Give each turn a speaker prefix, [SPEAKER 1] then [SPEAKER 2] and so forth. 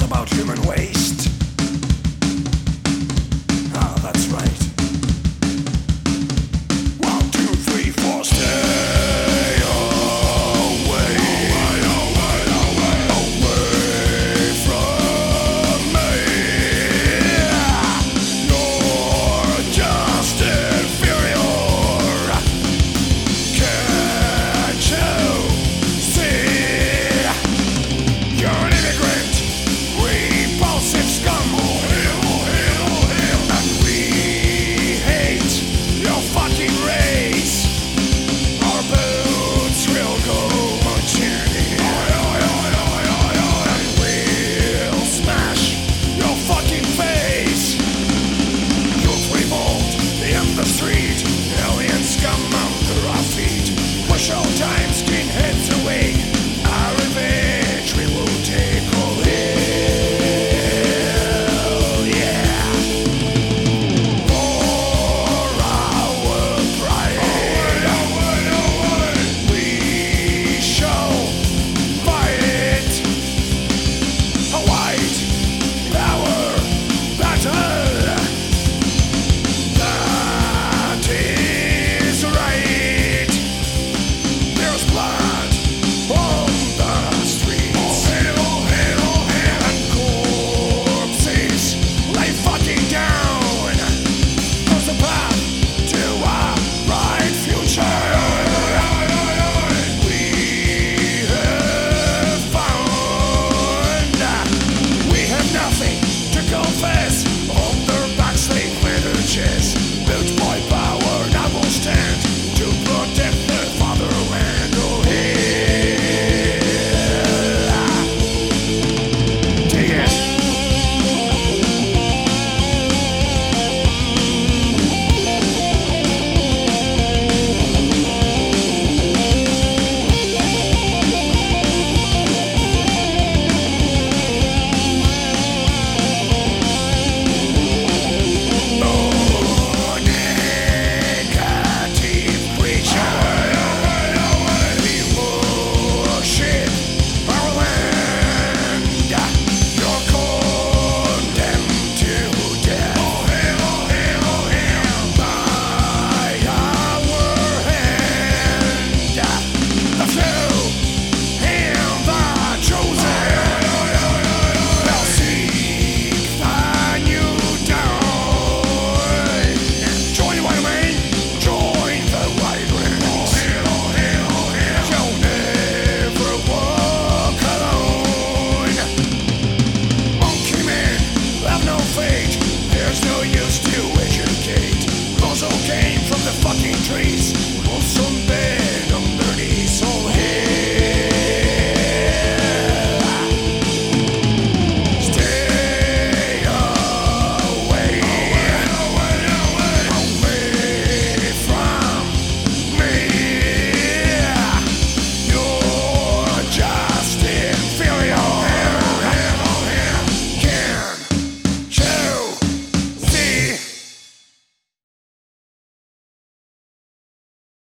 [SPEAKER 1] about human waste.